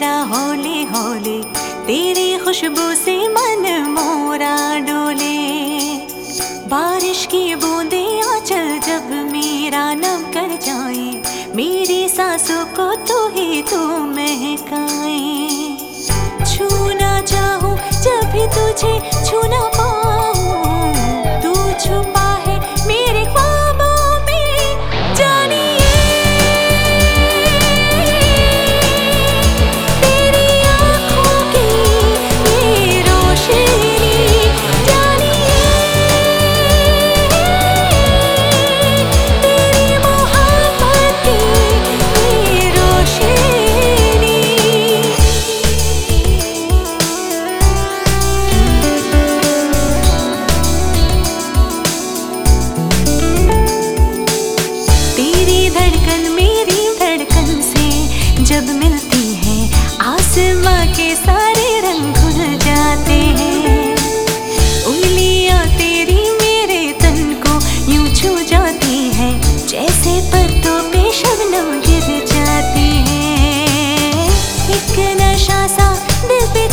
मेरा होले होले, तेरी खुशबू से मन मोरा डोले। बारिश की बूंदे आंचल जब मेरा नम कर जाए, मेरी सांसों को तो ही तू महकाए। छूना चाहूँ जब भी तुझे छूना पा जैसे पत्तों पे शबनम गिर जाती है। एक नशा सा दिल पे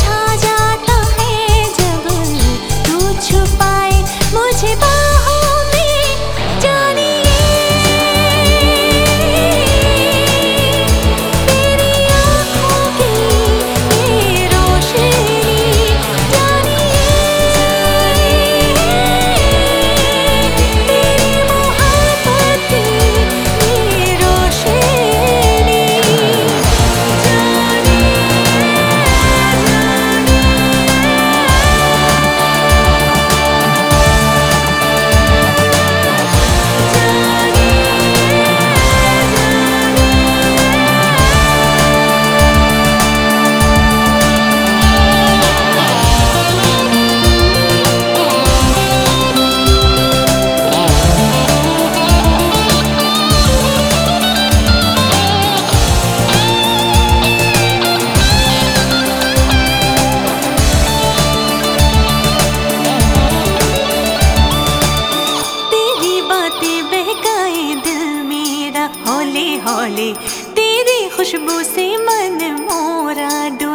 खुशबू से मन मोरा डू